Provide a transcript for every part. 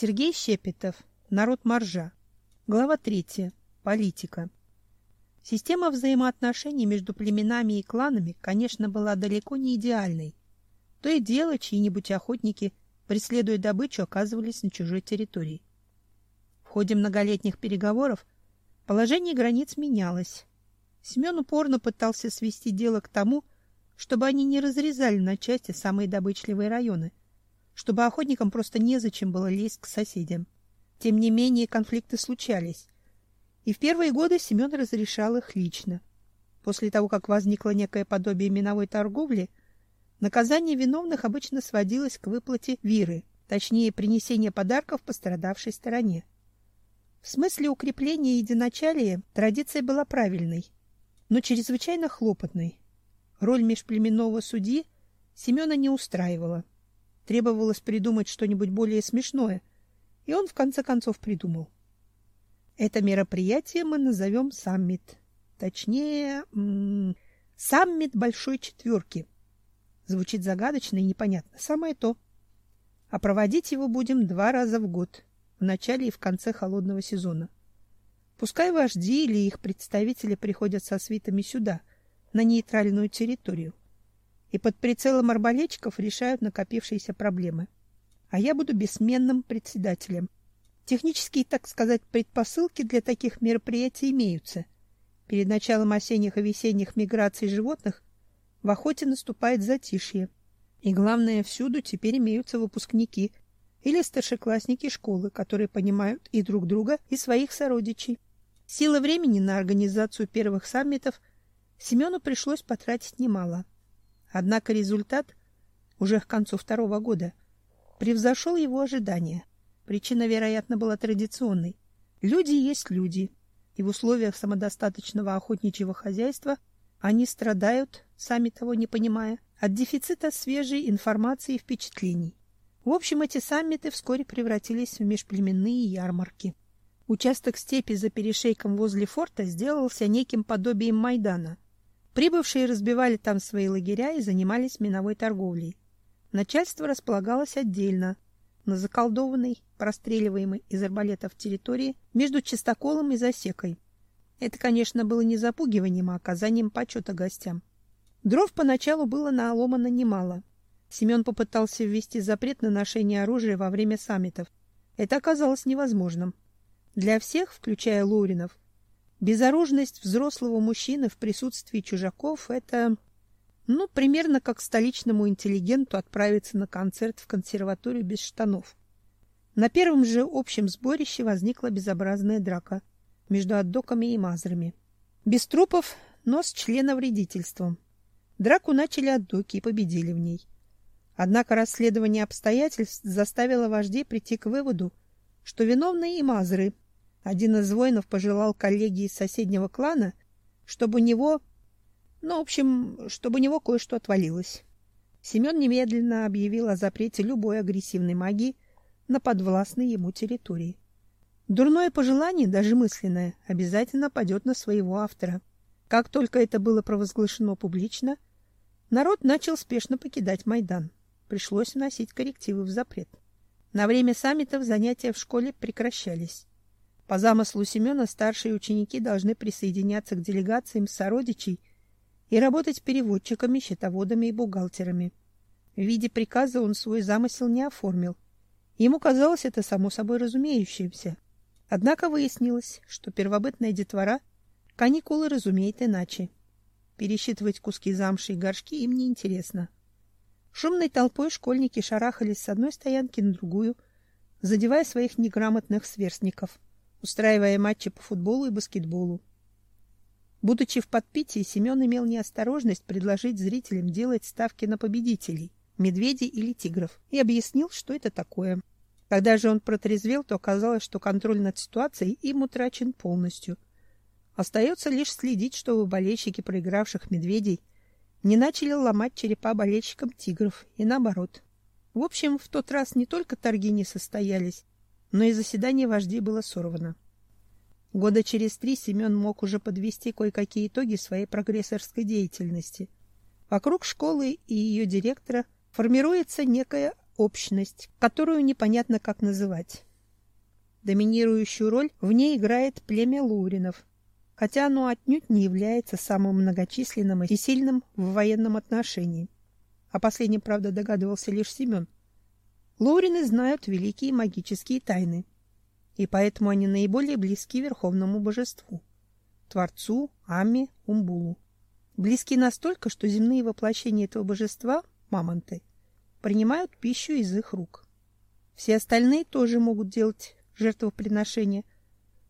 Сергей Щепетов. Народ Маржа. Глава 3. Политика. Система взаимоотношений между племенами и кланами, конечно, была далеко не идеальной. То и дело чьи-нибудь охотники, преследуя добычу, оказывались на чужой территории. В ходе многолетних переговоров положение границ менялось. Семен упорно пытался свести дело к тому, чтобы они не разрезали на части самые добычливые районы, чтобы охотникам просто незачем было лезть к соседям. Тем не менее, конфликты случались. И в первые годы Семен разрешал их лично. После того, как возникло некое подобие миновой торговли, наказание виновных обычно сводилось к выплате виры, точнее, принесения подарков пострадавшей стороне. В смысле укрепления единочалия традиция была правильной, но чрезвычайно хлопотной. Роль межплеменного судьи Семена не устраивала. Требовалось придумать что-нибудь более смешное, и он в конце концов придумал. Это мероприятие мы назовем саммит. Точнее, саммит большой четверки. Звучит загадочно и непонятно. Самое то. А проводить его будем два раза в год, в начале и в конце холодного сезона. Пускай вожди или их представители приходят со свитами сюда, на нейтральную территорию, и под прицелом арбалетчиков решают накопившиеся проблемы. А я буду бессменным председателем. Технические, так сказать, предпосылки для таких мероприятий имеются. Перед началом осенних и весенних миграций животных в охоте наступает затишье. И главное, всюду теперь имеются выпускники или старшеклассники школы, которые понимают и друг друга, и своих сородичей. Силы времени на организацию первых саммитов Семену пришлось потратить немало. Однако результат уже к концу второго года превзошел его ожидания. Причина, вероятно, была традиционной. Люди есть люди, и в условиях самодостаточного охотничьего хозяйства они страдают, сами того не понимая, от дефицита свежей информации и впечатлений. В общем, эти саммиты вскоре превратились в межплеменные ярмарки. Участок степи за перешейком возле форта сделался неким подобием Майдана. Прибывшие разбивали там свои лагеря и занимались миновой торговлей. Начальство располагалось отдельно, на заколдованной, простреливаемой из арбалетов территории между чистоколом и засекой. Это, конечно, было не запугиванием, а оказанием почета гостям. Дров поначалу было наломано немало. Семен попытался ввести запрет на ношение оружия во время саммитов. Это оказалось невозможным. Для всех, включая Луринов, безоружность взрослого мужчины в присутствии чужаков — это ну, примерно как столичному интеллигенту отправиться на концерт в консерваторию без штанов. На первом же общем сборище возникла безобразная драка между отдоками и мазрами. Без трупов, но с членовредительством. Драку начали отдоки и победили в ней. Однако расследование обстоятельств заставило вождей прийти к выводу, что виновны и мазры. Один из воинов пожелал коллеге из соседнего клана, чтобы у него ну, в общем, чтобы у него кое-что отвалилось. Семен немедленно объявил о запрете любой агрессивной магии на подвластной ему территории. Дурное пожелание, даже мысленное, обязательно падет на своего автора. Как только это было провозглашено публично, народ начал спешно покидать Майдан. Пришлось вносить коррективы в запрет. На время саммитов занятия в школе прекращались. По замыслу Семена старшие ученики должны присоединяться к делегациям сородичей и работать переводчиками, счетоводами и бухгалтерами. В виде приказа он свой замысел не оформил. Ему казалось это само собой разумеющимся. Однако выяснилось, что первобытная детвора каникулы разумеет иначе. Пересчитывать куски замши и горшки им не интересно. Шумной толпой школьники шарахались с одной стоянки на другую, задевая своих неграмотных сверстников, устраивая матчи по футболу и баскетболу. Будучи в подпитии, Семен имел неосторожность предложить зрителям делать ставки на победителей медведей или тигров и объяснил, что это такое. Когда же он протрезвел, то оказалось, что контроль над ситуацией им утрачен полностью. Остается лишь следить, чтобы болельщики проигравших медведей не начали ломать черепа болельщикам тигров и наоборот. В общем, в тот раз не только торги не состоялись, но и заседание вождей было сорвано. Года через три Семен мог уже подвести кое-какие итоги своей прогрессорской деятельности. Вокруг школы и ее директора формируется некая общность, которую непонятно как называть. Доминирующую роль в ней играет племя Лоуринов, хотя оно отнюдь не является самым многочисленным и сильным в военном отношении. О последнем, правда, догадывался лишь Семен. Лоурины знают великие магические тайны, и поэтому они наиболее близки верховному божеству — Творцу, Амме, Умбулу. Близки настолько, что земные воплощения этого божества, мамонты, принимают пищу из их рук. Все остальные тоже могут делать жертвоприношения,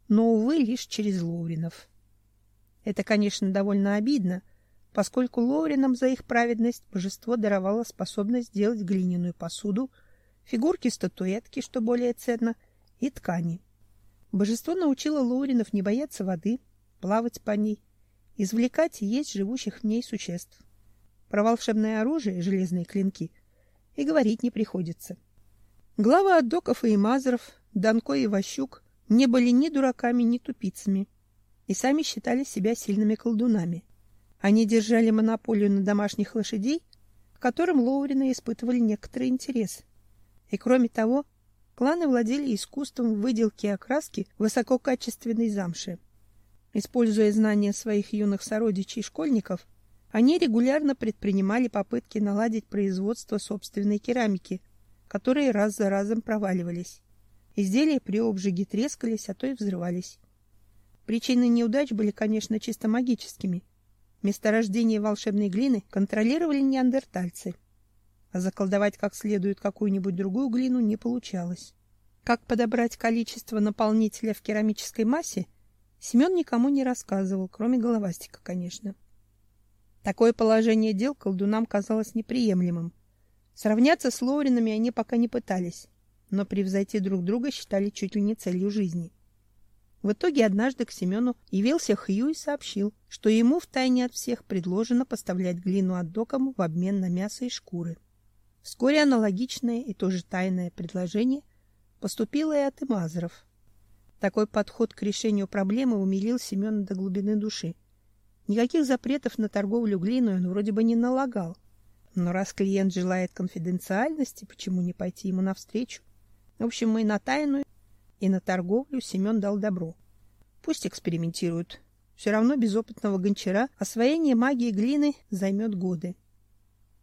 но, увы, лишь через Лоуринов. Это, конечно, довольно обидно, поскольку Лоуринам за их праведность божество даровало способность делать глиняную посуду, фигурки-статуэтки, что более ценно, и ткани. Божество научило Лоуринов не бояться воды, плавать по ней, извлекать и есть живущих в ней существ. Про волшебное оружие, железные клинки, и говорить не приходится. Главы Аддоков и Имазеров, Данко и Ващук не были ни дураками, ни тупицами и сами считали себя сильными колдунами. Они держали монополию на домашних лошадей, к которым Лоурины испытывали некоторый интерес. И кроме того, кланы владели искусством выделки окраски высококачественной замши. Используя знания своих юных сородичей и школьников, они регулярно предпринимали попытки наладить производство собственной керамики, которые раз за разом проваливались. Изделия при обжиге трескались, а то и взрывались. Причины неудач были, конечно, чисто магическими. Месторождение волшебной глины контролировали неандертальцы, а заколдовать как следует какую-нибудь другую глину не получалось. Как подобрать количество наполнителя в керамической массе, Семен никому не рассказывал, кроме головастика, конечно. Такое положение дел колдунам казалось неприемлемым. Сравняться с Лоуринами они пока не пытались, но превзойти друг друга считали чуть ли не целью жизни. В итоге однажды к Семену явился Хью и сообщил, что ему втайне от всех предложено поставлять глину от докому в обмен на мясо и шкуры. Вскоре аналогичное и тоже тайное предложение поступило и от имазеров. Такой подход к решению проблемы умилил Семена до глубины души. Никаких запретов на торговлю глиной он вроде бы не налагал. Но раз клиент желает конфиденциальности, почему не пойти ему навстречу? В общем, мы на тайную и на торговлю Семен дал добро. Пусть экспериментируют. Все равно без опытного гончара освоение магии глины займет годы.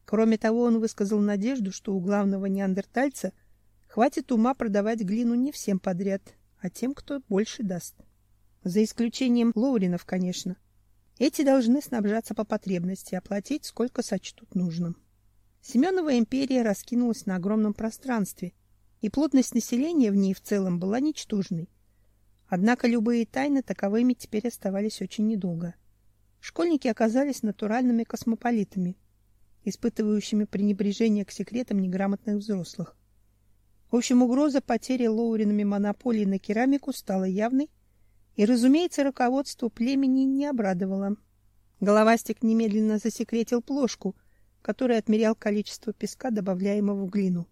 Кроме того, он высказал надежду, что у главного неандертальца хватит ума продавать глину не всем подряд, а тем, кто больше даст. За исключением лоуринов, конечно. Эти должны снабжаться по потребности, оплатить сколько сочтут нужным. Семенова империя раскинулась на огромном пространстве, и плотность населения в ней в целом была ничтожной. Однако любые тайны таковыми теперь оставались очень недолго. Школьники оказались натуральными космополитами, испытывающими пренебрежение к секретам неграмотных взрослых. В общем, угроза потери Лоуринами монополии на керамику стала явной, и, разумеется, руководство племени не обрадовало. Головастик немедленно засекретил плошку, которой отмерял количество песка, добавляемого в глину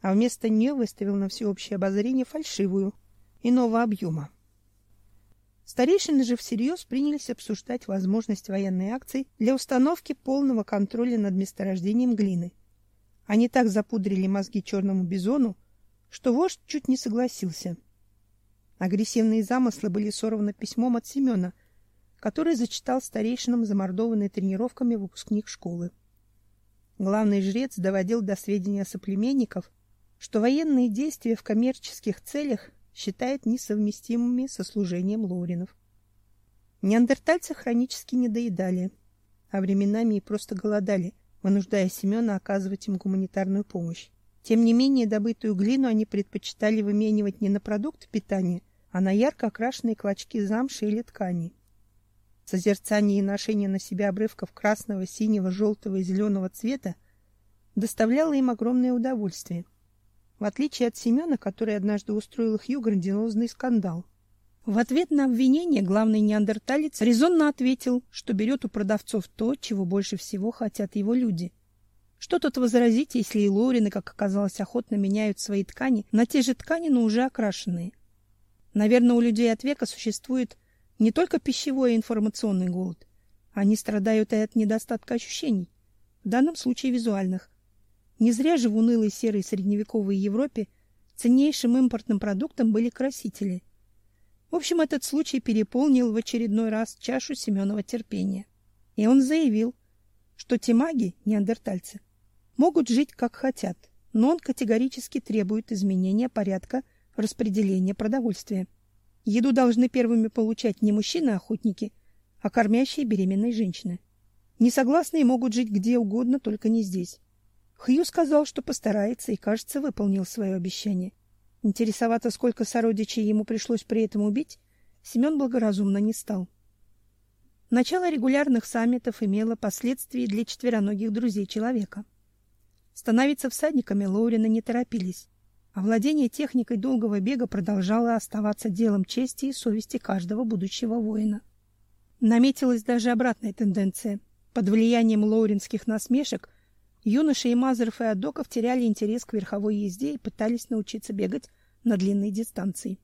а вместо нее выставил на всеобщее обозрение фальшивую, иного объема. Старейшины же всерьез принялись обсуждать возможность военной акции для установки полного контроля над месторождением глины. Они так запудрили мозги черному бизону, что вождь чуть не согласился. Агрессивные замыслы были сорваны письмом от Семена, который зачитал старейшинам замордованный тренировками выпускник школы. Главный жрец доводил до сведения соплеменников, что военные действия в коммерческих целях считает несовместимыми со служением лоринов. Неандертальцы хронически недоедали, а временами и просто голодали, вынуждая Семена оказывать им гуманитарную помощь. Тем не менее, добытую глину они предпочитали выменивать не на продукты питания, а на ярко окрашенные клочки замши или ткани. Созерцание и ношение на себя обрывков красного, синего, желтого и зеленого цвета доставляло им огромное удовольствие – в отличие от Семена, который однажды устроил Хью грандиозный скандал. В ответ на обвинение главный неандерталец резонно ответил, что берет у продавцов то, чего больше всего хотят его люди. Что тут возразить, если и Лорины, как оказалось, охотно меняют свои ткани на те же ткани, но уже окрашенные. Наверное, у людей от века существует не только пищевой и информационный голод. Они страдают и от недостатка ощущений, в данном случае визуальных. Не зря же в унылой серой средневековой Европе Ценнейшим импортным продуктом были красители. В общем, этот случай переполнил в очередной раз чашу Семенова терпения. И он заявил, что те маги, неандертальцы, могут жить как хотят, но он категорически требует изменения порядка распределения продовольствия. Еду должны первыми получать не мужчины-охотники, а кормящие беременные женщины. Несогласные могут жить где угодно, только не здесь. Хью сказал, что постарается и, кажется, выполнил свое обещание. Интересоваться, сколько сородичей ему пришлось при этом убить, Семен благоразумно не стал. Начало регулярных саммитов имело последствия для четвероногих друзей человека. Становиться всадниками Лоурина не торопились, а владение техникой долгого бега продолжало оставаться делом чести и совести каждого будущего воина. Наметилась даже обратная тенденция. Под влиянием лоуринских насмешек юноши и Мазаров и Адоков теряли интерес к верховой езде и пытались научиться бегать на длинные дистанции.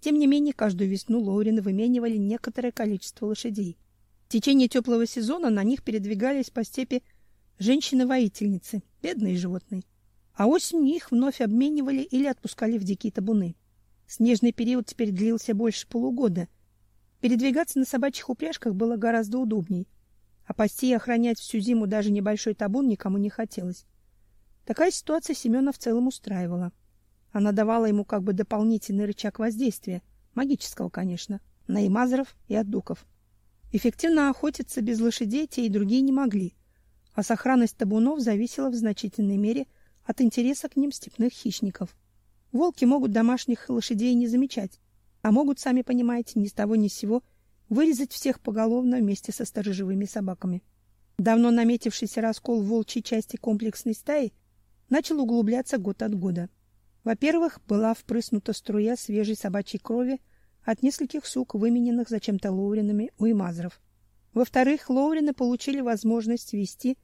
Тем не менее, каждую весну Лоурины выменивали некоторое количество лошадей. В течение теплого сезона на них передвигались по степи женщины-воительницы, бедные животные. А осенью их вновь обменивали или отпускали в дикие табуны. Снежный период теперь длился больше полугода. Передвигаться на собачьих упряжках было гораздо удобней – а пасти и охранять всю зиму даже небольшой табун никому не хотелось. Такая ситуация Семена в целом устраивала. Она давала ему как бы дополнительный рычаг воздействия, магического, конечно, на имазеров и отдуков. Эффективно охотиться без лошадей те и другие не могли, а сохранность табунов зависела в значительной мере от интереса к ним степных хищников. Волки могут домашних лошадей не замечать, а могут, сами понимаете, ни с того ни с сего вырезать всех поголовно вместе со сторожевыми собаками. Давно наметившийся раскол волчьей части комплексной стаи начал углубляться год от года. Во-первых, была впрыснута струя свежей собачьей крови от нескольких сук, вымененных зачем-то лоуринами у имазров. Во-вторых, лоурины получили возможность вести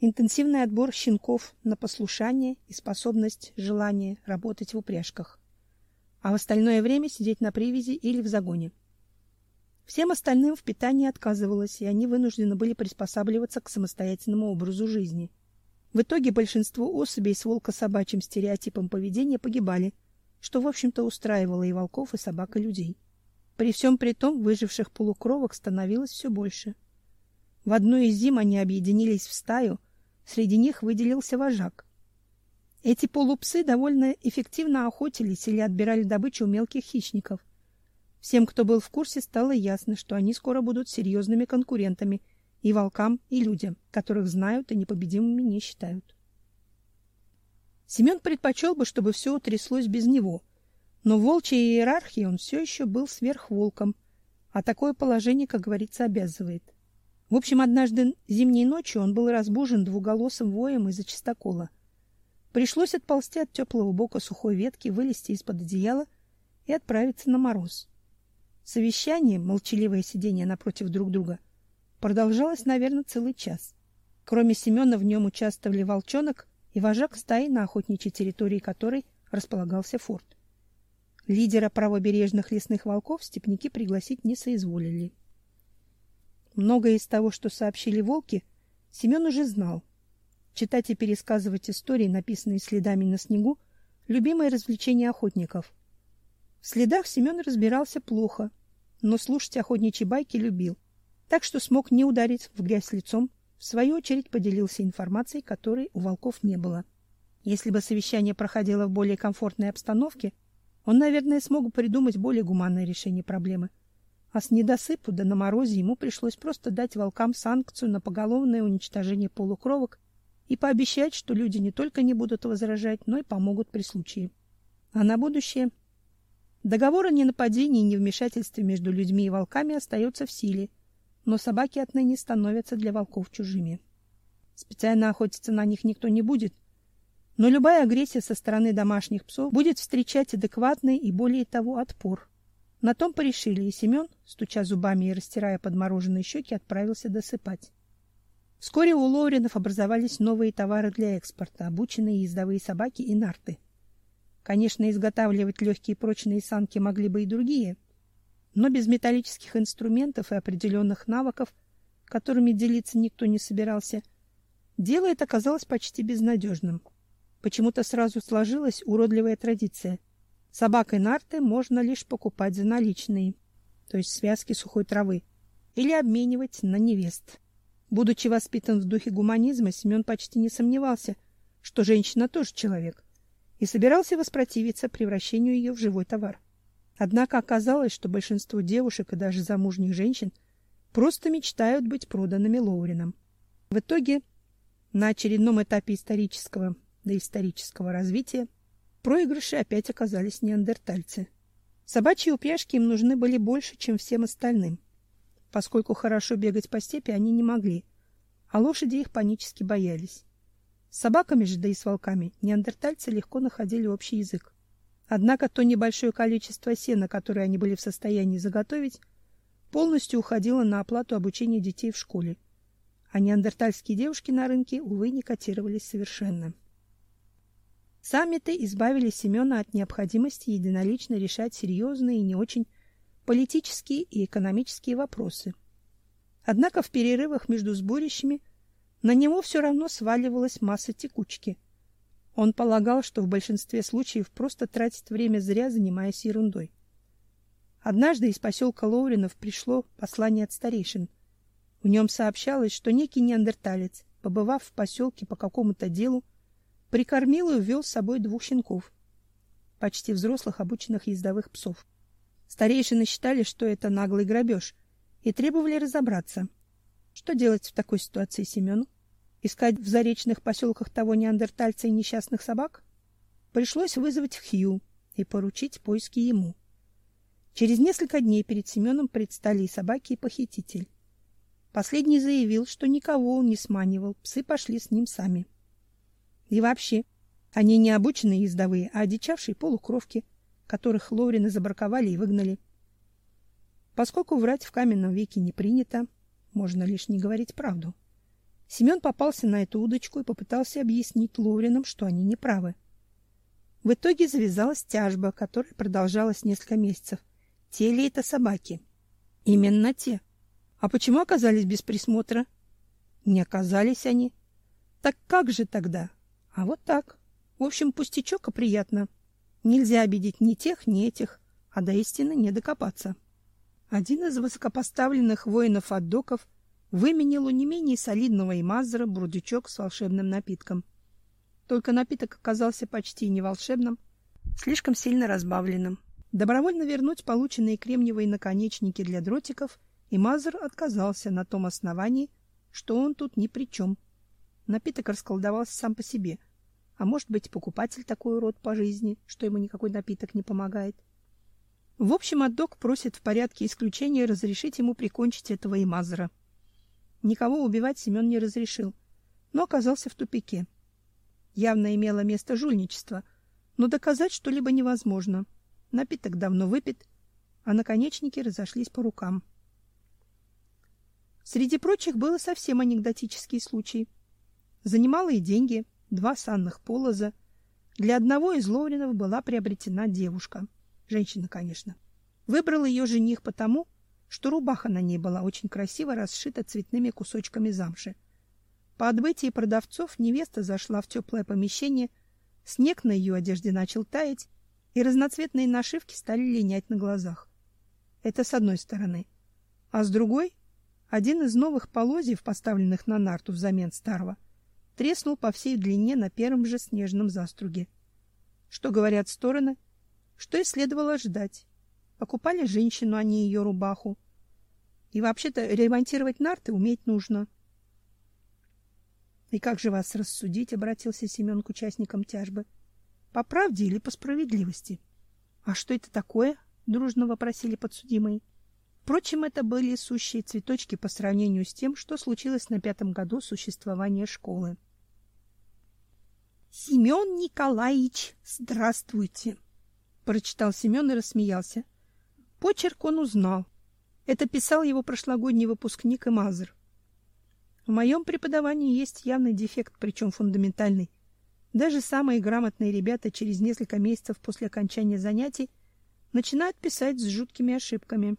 интенсивный отбор щенков на послушание и способность, желание работать в упряжках, а в остальное время сидеть на привязи или в загоне. Всем остальным в питании отказывалось, и они вынуждены были приспосабливаться к самостоятельному образу жизни. В итоге большинство особей с волко-собачьим стереотипом поведения погибали, что, в общем-то, устраивало и волков, и собак, и людей. При всем при том, выживших полукровок становилось все больше. В одну из зим они объединились в стаю, среди них выделился вожак. Эти полупсы довольно эффективно охотились или отбирали добычу у мелких хищников. Всем, кто был в курсе, стало ясно, что они скоро будут серьезными конкурентами и волкам, и людям, которых знают и непобедимыми не считают. Семен предпочел бы, чтобы все утряслось без него, но в волчьей иерархии он все еще был сверхволком, а такое положение, как говорится, обязывает. В общем, однажды зимней ночью он был разбужен двуголосым воем из-за чистокола. Пришлось отползти от теплого бока сухой ветки, вылезти из-под одеяла и отправиться на мороз. Совещание, молчаливое сидение напротив друг друга, продолжалось, наверное, целый час. Кроме Семена в нем участвовали волчонок и вожак стаи, на охотничьей территории которой располагался форт. Лидера правобережных лесных волков степняки пригласить не соизволили. Многое из того, что сообщили волки, Семен уже знал. Читать и пересказывать истории, написанные следами на снегу, любимое развлечение охотников. В следах Семен разбирался плохо, но слушать охотничьи байки любил, так что смог не ударить в грязь лицом, в свою очередь поделился информацией, которой у волков не было. Если бы совещание проходило в более комфортной обстановке, он, наверное, смог бы придумать более гуманное решение проблемы. А с недосыпу да на морозе ему пришлось просто дать волкам санкцию на поголовное уничтожение полукровок и пообещать, что люди не только не будут возражать, но и помогут при случае. А на будущее Договор о ненападении и невмешательстве между людьми и волками остается в силе, но собаки отныне становятся для волков чужими. Специально охотиться на них никто не будет, но любая агрессия со стороны домашних псов будет встречать адекватный и более того отпор. На том порешили, и Семен, стуча зубами и растирая подмороженные щеки, отправился досыпать. Вскоре у Лоуринов образовались новые товары для экспорта, обученные ездовые собаки и нарты. Конечно, изготавливать легкие и прочные санки могли бы и другие, но без металлических инструментов и определенных навыков, которыми делиться никто не собирался, дело это оказалось почти безнадежным. почему-то сразу сложилась уродливая традиция. Собакой нарты можно лишь покупать за наличные, то есть связки сухой травы, или обменивать на невест. Будучи воспитан в духе гуманизма, Семен почти не сомневался, что женщина тоже человек, и собирался воспротивиться превращению ее в живой товар. Однако оказалось, что большинство девушек и даже замужних женщин просто мечтают быть проданными Лоурином. В итоге, на очередном этапе исторического доисторического развития, проигрыши опять оказались неандертальцы. Собачьи упряжки им нужны были больше, чем всем остальным, поскольку хорошо бегать по степи они не могли, а лошади их панически боялись. С собаками же, да и с волками, неандертальцы легко находили общий язык. Однако то небольшое количество сена, которое они были в состоянии заготовить, полностью уходило на оплату обучения детей в школе, а неандертальские девушки на рынке, увы, не котировались совершенно. Саммиты избавили Семена от необходимости единолично решать серьезные и не очень политические и экономические вопросы. Однако в перерывах между сборищами на него все равно сваливалась масса текучки. Он полагал, что в большинстве случаев просто тратит время зря, занимаясь ерундой. Однажды из поселка Лоуринов пришло послание от старейшин. В нем сообщалось, что некий неандерталец, побывав в поселке по какому-то делу, прикормил и увел с собой двух щенков, почти взрослых обученных ездовых псов. Старейшины считали, что это наглый грабеж, и требовали разобраться. Что делать в такой ситуации Семену? Искать в заречных поселках того неандертальца и несчастных собак? Пришлось вызвать Хью и поручить поиски ему. Через несколько дней перед Семеном предстали и собаки, и похититель. Последний заявил, что никого он не сманивал, псы пошли с ним сами. И вообще, они не обученные ездовые, а одичавшие полукровки, которых Лорины забраковали и выгнали. Поскольку врать в каменном веке не принято, можно лишь не говорить правду. Семен попался на эту удочку и попытался объяснить Лоринам, что они не правы. В итоге завязалась тяжба, которая продолжалась несколько месяцев. Те ли это собаки? Именно те. А почему оказались без присмотра? Не оказались они. Так как же тогда? А вот так. В общем, пустячок, а приятно. Нельзя обидеть ни тех, ни этих, а до истины не докопаться. Один из высокопоставленных воинов от доков выменил у не менее солидного имазера бурдючок с волшебным напитком. Только напиток оказался почти не волшебным, слишком сильно разбавленным. Добровольно вернуть полученные кремниевые наконечники для дротиков Имазер отказался на том основании, что он тут ни при чем. Напиток расколдовался сам по себе, а может быть, покупатель такой урод по жизни, что ему никакой напиток не помогает. В общем, Аддок просит в порядке исключения разрешить ему прикончить этого имазера. Никого убивать Семен не разрешил, но оказался в тупике. Явно имело место жульничество, но доказать что-либо невозможно. Напиток давно выпит, а наконечники разошлись по рукам. Среди прочих было совсем анекдотический случай. За немалые деньги – два санных полоза. Для одного из Ловринов была приобретена девушка. Женщина, конечно. Выбрал ее жених потому, что рубаха на ней была очень красиво расшита цветными кусочками замши. По отбытии продавцов невеста зашла в теплое помещение, снег на ее одежде начал таять, и разноцветные нашивки стали линять на глазах. Это с одной стороны. А с другой, один из новых полозьев, поставленных на нарту взамен старого, треснул по всей длине на первом же снежном заструге. Что говорят стороны? Что и следовало ждать. Покупали женщину, а не ее рубаху. И вообще-то ремонтировать нарты уметь нужно. И как же вас рассудить, обратился Семен к участникам тяжбы. По правде или по справедливости? А что это такое? дружно вопросили подсудимые. Впрочем, это были сущие цветочки по сравнению с тем, что случилось на пятом году существования школы. Семен Николаевич, здравствуйте, прочитал Семен и рассмеялся. Почерк он узнал. Это писал его прошлогодний выпускник Имазер. В моем преподавании есть явный дефект, причем фундаментальный. Даже самые грамотные ребята через несколько месяцев после окончания занятий начинают писать с жуткими ошибками.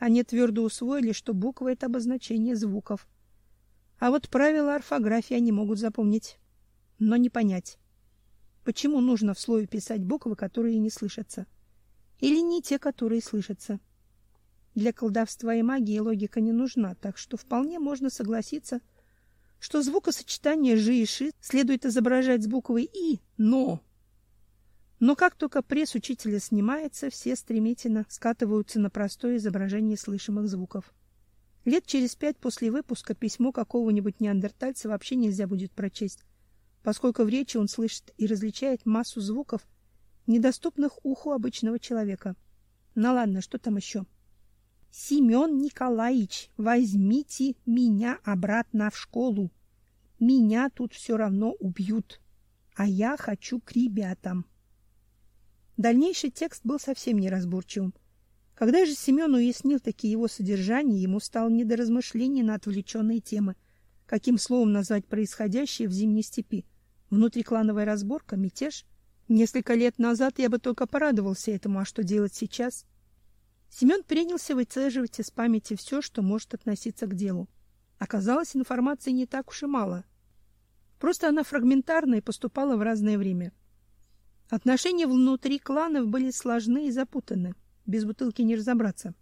Они твердо усвоили, что буквы это обозначение звуков. А вот правила орфографии они могут запомнить но не понять. Почему нужно в слове писать буквы, которые не слышатся? Или не те, которые слышатся? Для колдовства и магии логика не нужна, так что вполне можно согласиться, что звукосочетание «жи» и «ши» следует изображать с буквой «и», но... Но как только пресс учителя снимается, все стремительно скатываются на простое изображение слышимых звуков. Лет через пять после выпуска письмо какого-нибудь неандертальца вообще нельзя будет прочесть, поскольку в речи он слышит и различает массу звуков, недоступных уху обычного человека. Ну ладно, что там еще? Семен Николаевич, возьмите меня обратно в школу. Меня тут все равно убьют, а я хочу к ребятам. Дальнейший текст был совсем неразборчивым. Когда же Семен уяснил такие его содержания, ему стало не до размышлений на отвлеченные темы, каким словом назвать происходящее в зимней степи. Внутриклановая разборка, мятеж. Несколько лет назад я бы только порадовался этому, а что делать сейчас? Семен принялся выцеживать из памяти все, что может относиться к делу. Оказалось, информации не так уж и мало. Просто она фрагментарна и поступала в разное время. Отношения внутри кланов были сложны и запутаны. Без бутылки не разобраться.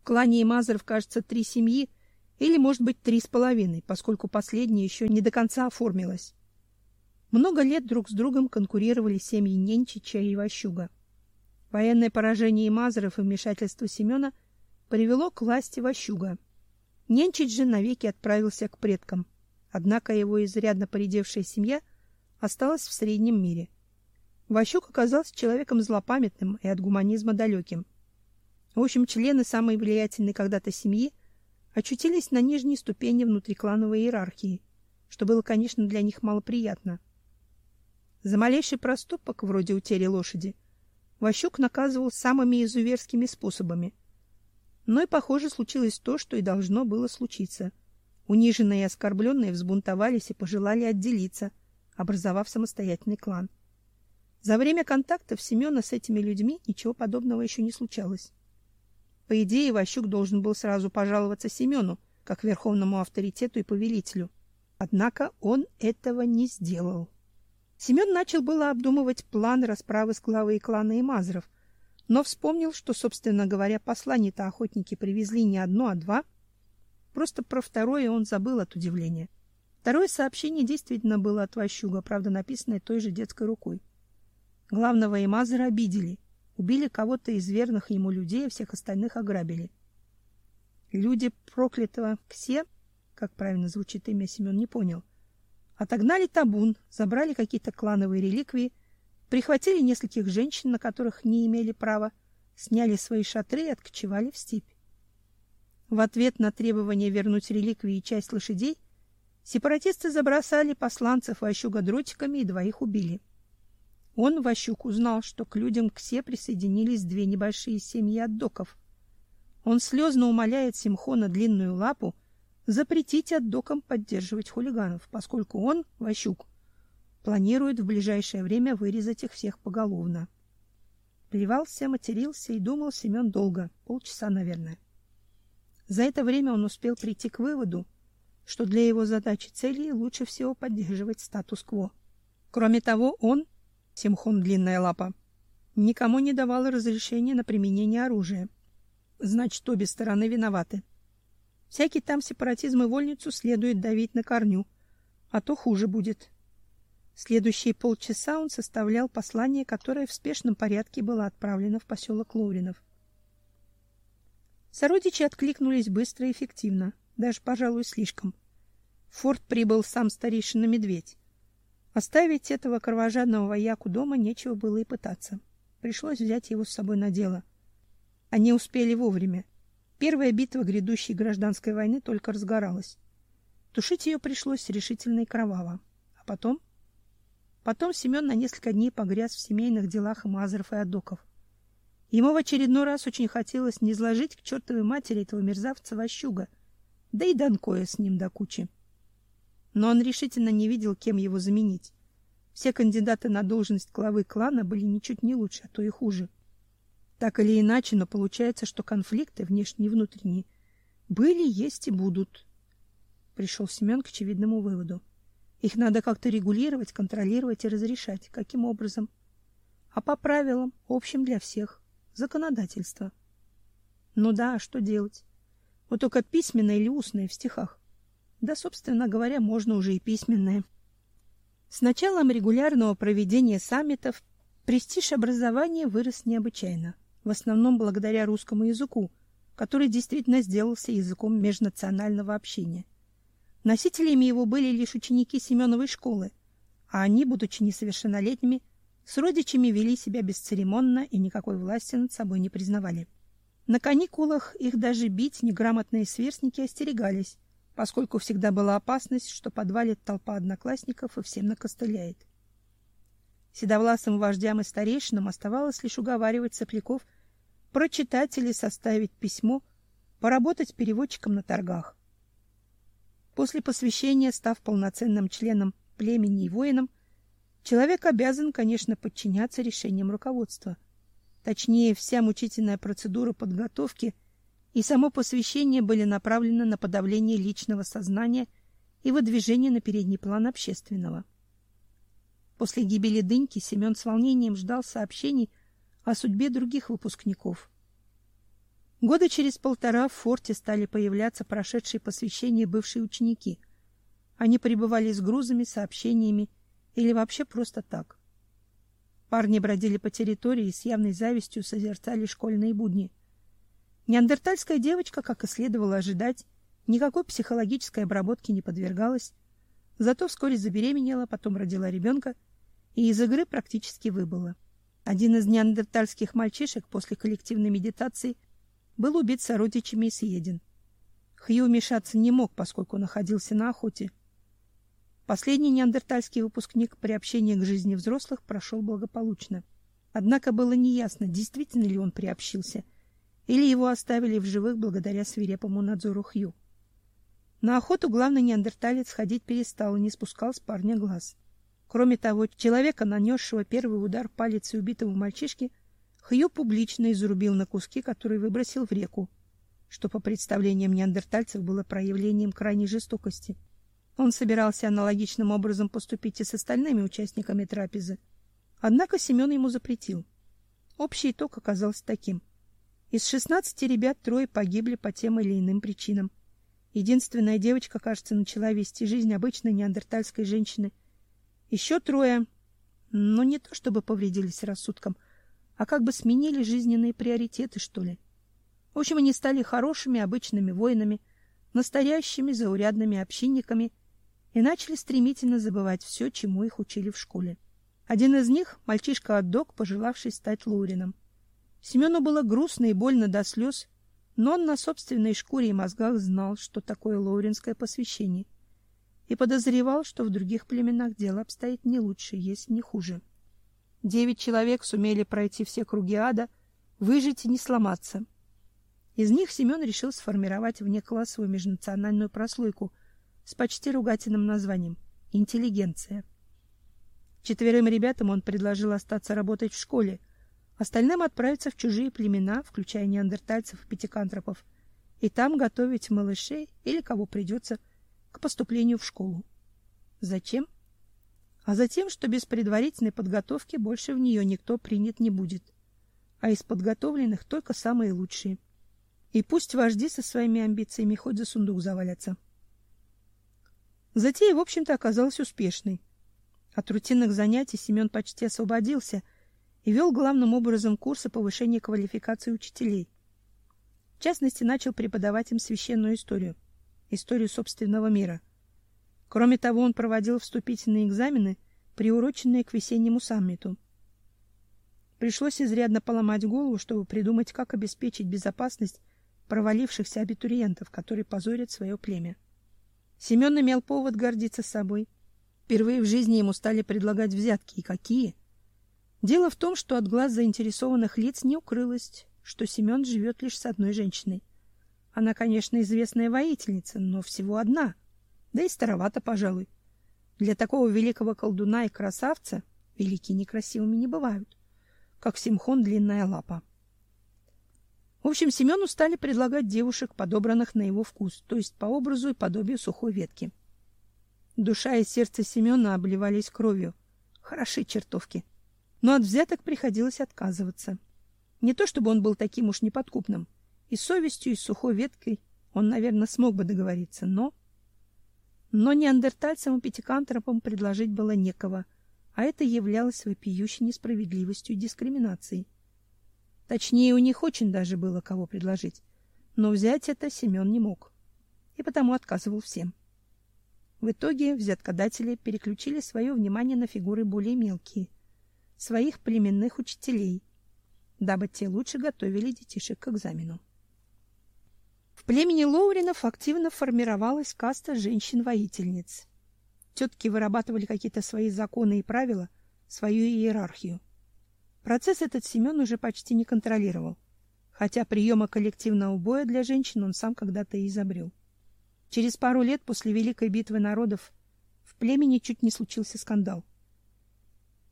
В клане Имазеров, кажется, три семьи, или, может быть, три с половиной, поскольку последняя еще не до конца оформилась. Много лет друг с другом конкурировали семьи Ненчича и Ващуга. Военное поражение Имазаров и вмешательство Семена привело к власти Ващуга. Ненчич же навеки отправился к предкам, однако его изрядно поредевшая семья осталась в среднем мире. Ващук оказался человеком злопамятным и от гуманизма далеким. В общем, члены самой влиятельной когда-то семьи очутились на нижней ступени внутриклановой иерархии, что было, конечно, для них малоприятно. За малейший проступок, вроде утери лошади, Ващук наказывал самыми изуверскими способами. Но и, похоже, случилось то, что и должно было случиться. Униженные и оскорбленные взбунтовались и пожелали отделиться, образовав самостоятельный клан. За время контактов Семена с этими людьми ничего подобного еще не случалось. По идее, Ващук должен был сразу пожаловаться Семену, как верховному авторитету и повелителю. Однако он этого не сделал. Семен начал было обдумывать план расправы с главой клана Имазров, но вспомнил, что, собственно говоря, послание-то охотники привезли не одно, а два. Просто про второе он забыл от удивления. Второе сообщение действительно было от Ващуга, правда, написанное той же детской рукой. Главного Имазра обидели, убили кого-то из верных ему людей, а всех остальных ограбили. Люди проклятого Ксе, как правильно звучит имя, Семен не понял — Отогнали табун, забрали какие-то клановые реликвии, прихватили нескольких женщин, на которых не имели права, сняли свои шатры и откочевали в степь. В ответ на требование вернуть реликвии и часть лошадей, сепаратисты забросали посланцев Ващуга дротиками и двоих убили. Он, Ващук, узнал, что к людям Ксе присоединились две небольшие семьи отдоков. Он слезно умоляет Симхона длинную лапу запретить отдокам поддерживать хулиганов, поскольку он, Ващук, планирует в ближайшее время вырезать их всех поголовно. Плевался, матерился и думал Семен долго, полчаса, наверное. За это время он успел прийти к выводу, что для его задачи цели лучше всего поддерживать статус-кво. Кроме того, он, Симхон Длинная Лапа, никому не давал разрешения на применение оружия. Значит, обе стороны виноваты. Всякий там сепаратизм и вольницу следует давить на корню, а то хуже будет. Следующие полчаса он составлял послание, которое в спешном порядке было отправлено в поселок Лоуринов. Сородичи откликнулись быстро и эффективно, даже, пожалуй, слишком. В форт прибыл сам старейшина Медведь. Оставить этого кровожадного вояку дома нечего было и пытаться. Пришлось взять его с собой на дело. Они успели вовремя. Первая битва грядущей гражданской войны только разгоралась. Тушить ее пришлось решительно и кроваво. А потом? Потом Семен на несколько дней погряз в семейных делах Мазаров и Адоков. Ему в очередной раз очень хотелось не изложить к чертовой матери этого мерзавца Ващуга, да и Данкоя с ним до кучи. Но он решительно не видел, кем его заменить. Все кандидаты на должность главы клана были ничуть не лучше, а то и хуже. Так или иначе, но получается, что конфликты внешние и внутренние были, есть и будут. Пришел Семен к очевидному выводу. Их надо как-то регулировать, контролировать и разрешать. Каким образом? А по правилам, общим для всех. Законодательство. Ну да, а что делать? Вот только письменное или устное в стихах. Да, собственно говоря, можно уже и письменное. С началом регулярного проведения саммитов престиж образования вырос необычайно, в основном благодаря русскому языку, который действительно сделался языком межнационального общения. Носителями его были лишь ученики Семеновой школы, а они, будучи несовершеннолетними, с родичами вели себя бесцеремонно и никакой власти над собой не признавали. На каникулах их даже бить неграмотные сверстники остерегались, поскольку всегда была опасность, что подвалит толпа одноклассников и всем накостыляет. Седовласым вождям и старейшинам оставалось лишь уговаривать сопляков прочитать или составить письмо, поработать переводчиком на торгах. После посвящения, став полноценным членом племени и воином, человек обязан, конечно, подчиняться решениям руководства. Точнее, вся мучительная процедура подготовки – и само посвящение были направлены на подавление личного сознания и выдвижение на передний план общественного. После гибели Дыньки Семен с волнением ждал сообщений о судьбе других выпускников. Года через полтора в форте стали появляться прошедшие посвящение бывшие ученики. Они прибывали с грузами, сообщениями или вообще просто так. Парни бродили по территории и с явной завистью созерцали школьные будни – Неандертальская девочка, как и следовало ожидать, никакой психологической обработке не подвергалась, зато вскоре забеременела, потом родила ребенка и из игры практически выбыла. Один из неандертальских мальчишек после коллективной медитации был убит сородичами и съеден. Хью вмешаться не мог, поскольку находился на охоте. Последний неандертальский выпускник при общении к жизни взрослых прошел благополучно. Однако было неясно, действительно ли он приобщился – или его оставили в живых благодаря свирепому надзору Хью. На охоту главный неандерталец ходить перестал и не спускал с парня глаз. Кроме того, человека, нанесшего первый удар палицей убитого мальчишки, Хью публично изрубил на куски, которые выбросил в реку, что по представлениям неандертальцев было проявлением крайней жестокости. Он собирался аналогичным образом поступить и с остальными участниками трапезы. Однако Семен ему запретил. Общий итог оказался таким — из шестнадцати ребят трое погибли по тем или иным причинам. Единственная девочка, кажется, начала вести жизнь обычной неандертальской женщины. Еще трое, ну не то чтобы повредились рассудком, а как бы сменили жизненные приоритеты, что ли. В общем, они стали хорошими обычными воинами, настоящими заурядными общинниками и начали стремительно забывать все, чему их учили в школе. Один из них мальчишка Аддок, пожелавший стать лаурином. Семену было грустно и больно до слез, но он на собственной шкуре и мозгах знал, что такое лоуринское посвящение, и подозревал, что в других племенах дело обстоит не лучше, если не хуже. Девять человек сумели пройти все круги ада, выжить и не сломаться. Из них Семен решил сформировать внеклассовую межнациональную прослойку с почти ругательным названием интеллигенция. Четверым ребятам он предложил остаться работать в школе, Остальным отправиться в чужие племена, включая неандертальцев и пятикантропов, и там готовить малышей или кого придется к поступлению в школу. Зачем? А затем, что без предварительной подготовки больше в нее никто принят не будет, а из подготовленных только самые лучшие. И пусть вожди со своими амбициями хоть за сундук завалятся. Затея, в общем-то, оказалась успешной. От рутинных занятий Семен почти освободился — и вел главным образом курсы повышения квалификации учителей. В частности, начал преподавать им священную историю, историю собственного мира. Кроме того, он проводил вступительные экзамены, приуроченные к весеннему саммиту. Пришлось изрядно поломать голову, чтобы придумать, как обеспечить безопасность провалившихся абитуриентов, которые позорят свое племя. Семен имел повод гордиться собой. Впервые в жизни ему стали предлагать взятки, и какие – Дело в том, что от глаз заинтересованных лиц не укрылось, что Семен живет лишь с одной женщиной. Она, конечно, известная воительница, но всего одна. Да и старовата, пожалуй. Для такого великого колдуна и красавца великие некрасивыми не бывают, как Симхон длинная лапа. В общем, Семену стали предлагать девушек, подобранных на его вкус, то есть по образу и подобию сухой ветки. Душа и сердце Семена обливались кровью. Хороши чертовки. Но от взяток приходилось отказываться. Не то чтобы он был таким уж неподкупным. И совестью, и сухой веткой он, наверное, смог бы договориться, но... Но неандертальцам и пятикантропам предложить было некого, а это являлось вопиющей несправедливостью и дискриминацией. Точнее, у них очень даже было кого предложить, но взять это Семен не мог, и потому отказывал всем. В итоге взяткодатели переключили свое внимание на фигуры более мелкие, своих племенных учителей, дабы те лучше готовили детишек к экзамену. Племени Лоуринов активно формировалась каста женщин-воительниц. Тетки вырабатывали какие-то свои законы и правила, свою иерархию. Процесс этот Семен уже почти не контролировал, хотя приема коллективного боя для женщин он сам когда-то и изобрел. Через пару лет после Великой битвы народов в племени чуть не случился скандал.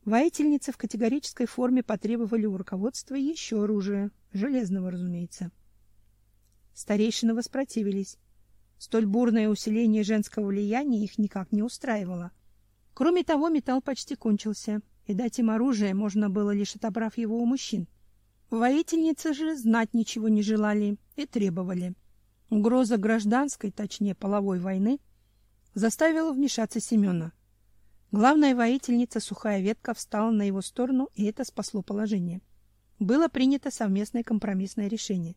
Воительницы в категорической форме потребовали у руководства еще оружия, железного, разумеется. Старейшины воспротивились. Столь бурное усиление женского влияния их никак не устраивало. Кроме того, металл почти кончился, и дать им оружие можно было лишь отобрав его у мужчин. Воительницы же знать ничего не желали и требовали. Угроза гражданской, точнее половой войны, заставила вмешаться Семена. Главная воительница Сухая Ветка встала на его сторону, и это спасло положение. Было принято совместное компромиссное решение.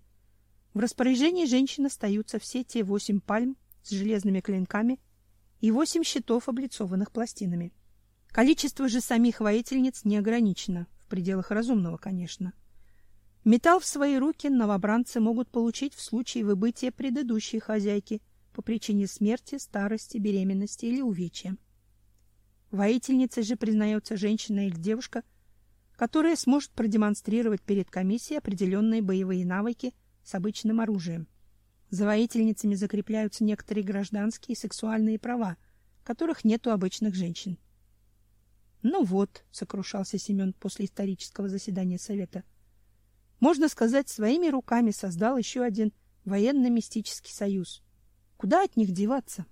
В распоряжении женщин остаются все те восемь пальм с железными клинками и восемь щитов, облицованных пластинами. Количество же самих воительниц не ограничено, в пределах разумного, конечно. Металл в свои руки новобранцы могут получить в случае выбытия предыдущей хозяйки по причине смерти, старости, беременности или увечья. Воительницей же признается женщина или девушка, которая сможет продемонстрировать перед комиссией определенные боевые навыки с обычным оружием. За воительницами закрепляются некоторые гражданские и сексуальные права, которых нет у обычных женщин. Ну вот, сокрушался Семен после исторического заседания совета можно сказать, своими руками создал еще один военно-мистический союз. Куда от них деваться?